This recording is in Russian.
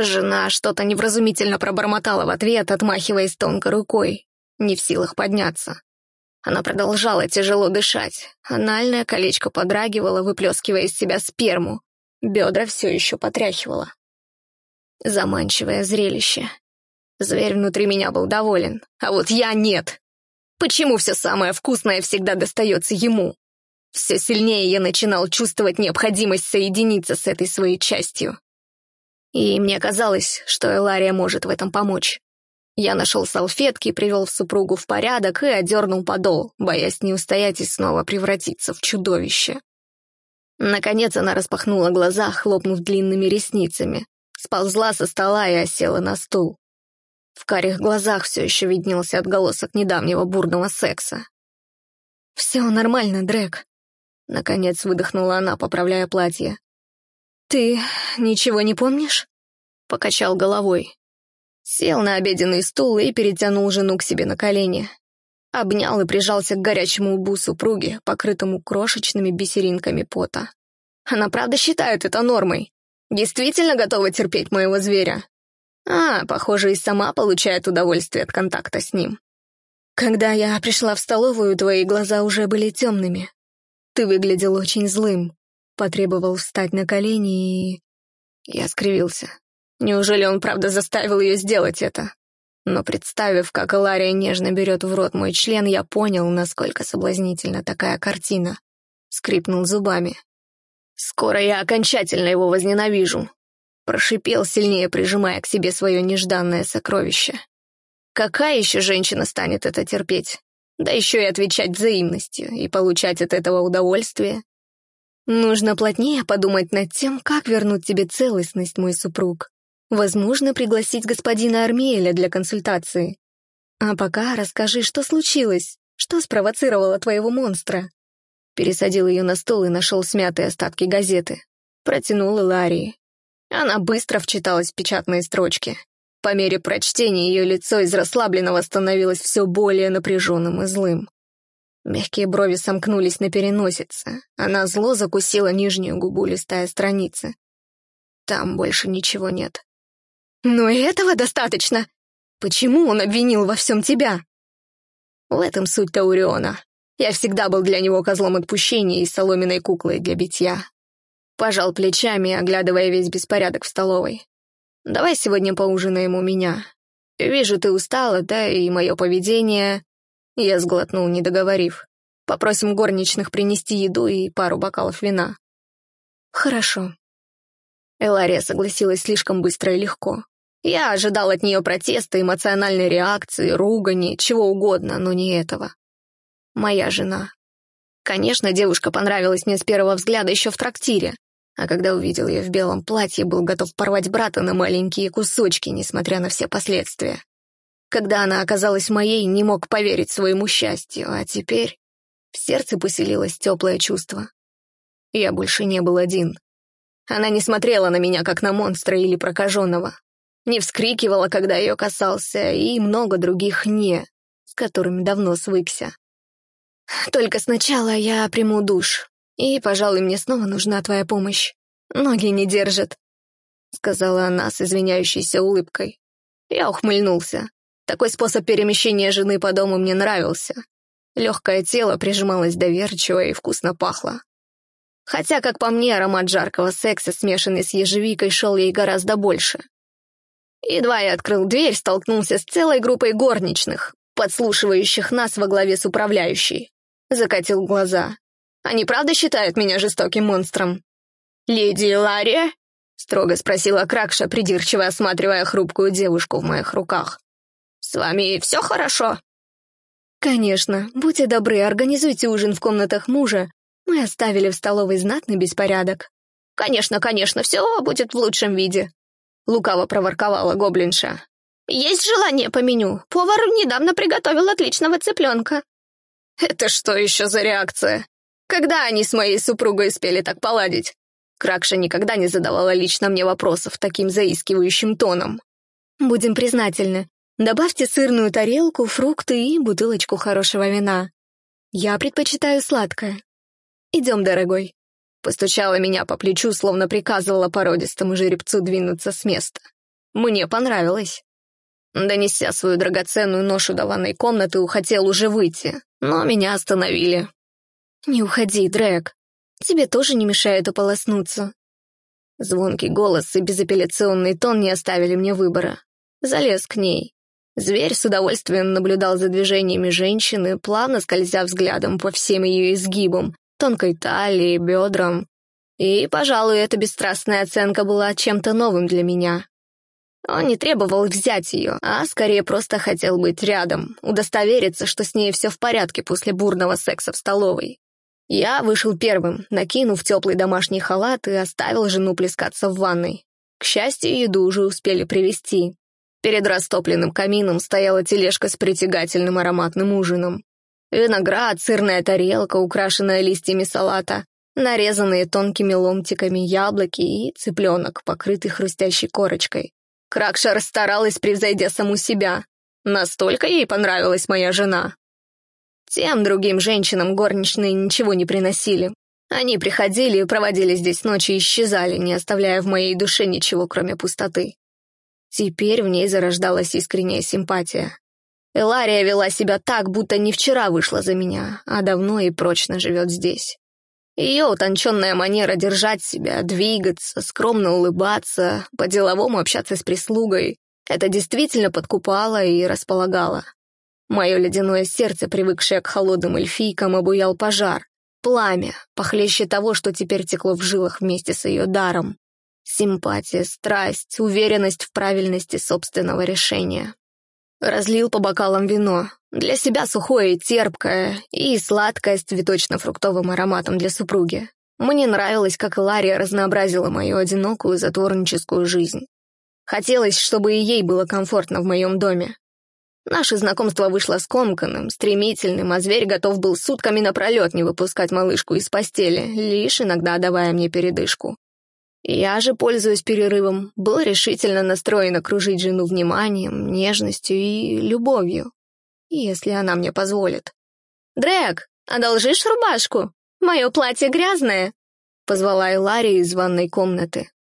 Жена что-то невразумительно пробормотала в ответ, отмахиваясь тонкой рукой, не в силах подняться. Она продолжала тяжело дышать. Анальное колечко подрагивало, выплескивая из себя сперму. Бедра все еще потряхивало. Заманчивое зрелище. Зверь внутри меня был доволен, а вот я нет. Почему все самое вкусное всегда достается ему? Все сильнее я начинал чувствовать необходимость соединиться с этой своей частью. И мне казалось, что Элария может в этом помочь. Я нашел салфетки, привел супругу в порядок и одернул подол, боясь не устоять и снова превратиться в чудовище. Наконец она распахнула глаза, хлопнув длинными ресницами, сползла со стола и осела на стул. В карих глазах все еще виднелся отголосок недавнего бурного секса. «Все нормально, Дрэк», — наконец выдохнула она, поправляя платье. «Ты ничего не помнишь?» — покачал головой. Сел на обеденный стул и перетянул жену к себе на колени. Обнял и прижался к горячему лбу супруги, покрытому крошечными бисеринками пота. Она правда считает это нормой? Действительно готова терпеть моего зверя? А, похоже, и сама получает удовольствие от контакта с ним. Когда я пришла в столовую, твои глаза уже были темными. Ты выглядел очень злым. Потребовал встать на колени и... Я скривился. Неужели он правда заставил ее сделать это? Но представив, как Лария нежно берет в рот мой член, я понял, насколько соблазнительна такая картина. Скрипнул зубами. «Скоро я окончательно его возненавижу», прошипел, сильнее прижимая к себе свое нежданное сокровище. Какая еще женщина станет это терпеть? Да еще и отвечать взаимностью и получать от этого удовольствие. Нужно плотнее подумать над тем, как вернуть тебе целостность, мой супруг. Возможно, пригласить господина Армиэля для консультации. А пока расскажи, что случилось, что спровоцировало твоего монстра. Пересадил ее на стол и нашел смятые остатки газеты. Протянул Ларии. Она быстро вчиталась в печатные строчки. По мере прочтения ее лицо из расслабленного становилось все более напряженным и злым. Мягкие брови сомкнулись на переносице. Она зло закусила нижнюю губу, листая страницы. Там больше ничего нет. Но этого достаточно. Почему он обвинил во всем тебя? В этом суть Тауриона. Я всегда был для него козлом отпущения и соломенной куклой для битья. Пожал плечами, оглядывая весь беспорядок в столовой. «Давай сегодня поужинаем у меня. Вижу, ты устала, да, и мое поведение...» Я сглотнул, не договорив. «Попросим горничных принести еду и пару бокалов вина». «Хорошо», Элария согласилась слишком быстро и легко. Я ожидал от нее протеста, эмоциональной реакции, ругани, чего угодно, но не этого. Моя жена. Конечно, девушка понравилась мне с первого взгляда еще в трактире, а когда увидел ее в белом платье, был готов порвать брата на маленькие кусочки, несмотря на все последствия. Когда она оказалась моей, не мог поверить своему счастью, а теперь в сердце поселилось теплое чувство. Я больше не был один. Она не смотрела на меня, как на монстра или прокаженного. Не вскрикивала, когда ее касался, и много других «не», с которыми давно свыкся. «Только сначала я приму душ, и, пожалуй, мне снова нужна твоя помощь. Ноги не держат», — сказала она с извиняющейся улыбкой. Я ухмыльнулся. Такой способ перемещения жены по дому мне нравился. Легкое тело прижималось доверчиво и вкусно пахло. Хотя, как по мне, аромат жаркого секса, смешанный с ежевикой, шел ей гораздо больше. Едва я открыл дверь, столкнулся с целой группой горничных, подслушивающих нас во главе с управляющей. Закатил глаза. Они правда считают меня жестоким монстром? «Леди Лария?» — строго спросила Кракша, придирчиво осматривая хрупкую девушку в моих руках. «С вами все хорошо?» «Конечно. Будьте добры, организуйте ужин в комнатах мужа, мы оставили в столовой знатный беспорядок. «Конечно, конечно, все будет в лучшем виде», — лукаво проворковала гоблинша. «Есть желание по меню. Повар недавно приготовил отличного цыпленка». «Это что еще за реакция? Когда они с моей супругой успели так поладить?» Кракша никогда не задавала лично мне вопросов таким заискивающим тоном. «Будем признательны. Добавьте сырную тарелку, фрукты и бутылочку хорошего вина. Я предпочитаю сладкое. «Идем, дорогой». Постучала меня по плечу, словно приказывала породистому жеребцу двинуться с места. Мне понравилось. Донеся свою драгоценную ношу до ванной комнаты, хотел уже выйти, но меня остановили. «Не уходи, Дрэк. Тебе тоже не мешает ополоснуться». Звонкий голос и безапелляционный тон не оставили мне выбора. Залез к ней. Зверь с удовольствием наблюдал за движениями женщины, плавно скользя взглядом по всем ее изгибам, тонкой талии, бедрам. И, пожалуй, эта бесстрастная оценка была чем-то новым для меня. Он не требовал взять ее, а скорее просто хотел быть рядом, удостовериться, что с ней все в порядке после бурного секса в столовой. Я вышел первым, накинув теплый домашний халат и оставил жену плескаться в ванной. К счастью, еду уже успели привезти. Перед растопленным камином стояла тележка с притягательным ароматным ужином. Виноград, сырная тарелка, украшенная листьями салата, нарезанные тонкими ломтиками яблоки и цыпленок, покрытый хрустящей корочкой. Кракша расстаралась, превзойдя саму себя. Настолько ей понравилась моя жена. Тем другим женщинам горничные ничего не приносили. Они приходили и проводили здесь ночи и исчезали, не оставляя в моей душе ничего, кроме пустоты. Теперь в ней зарождалась искренняя симпатия. Элария вела себя так, будто не вчера вышла за меня, а давно и прочно живет здесь. Ее утонченная манера держать себя, двигаться, скромно улыбаться, по-деловому общаться с прислугой — это действительно подкупало и располагало. Мое ледяное сердце, привыкшее к холодным эльфийкам, обуял пожар. Пламя, похлеще того, что теперь текло в жилах вместе с ее даром. Симпатия, страсть, уверенность в правильности собственного решения. Разлил по бокалам вино, для себя сухое и терпкое, и сладкое с цветочно-фруктовым ароматом для супруги. Мне нравилось, как Лария разнообразила мою одинокую затворническую жизнь. Хотелось, чтобы и ей было комфортно в моем доме. Наше знакомство вышло скомканным, стремительным, а зверь готов был сутками напролет не выпускать малышку из постели, лишь иногда давая мне передышку. Я же, пользуясь перерывом, был решительно настроен окружить жену вниманием, нежностью и любовью если она мне позволит. «Дрэк, одолжишь рубашку? Мое платье грязное!» — позвала Элария из ванной комнаты.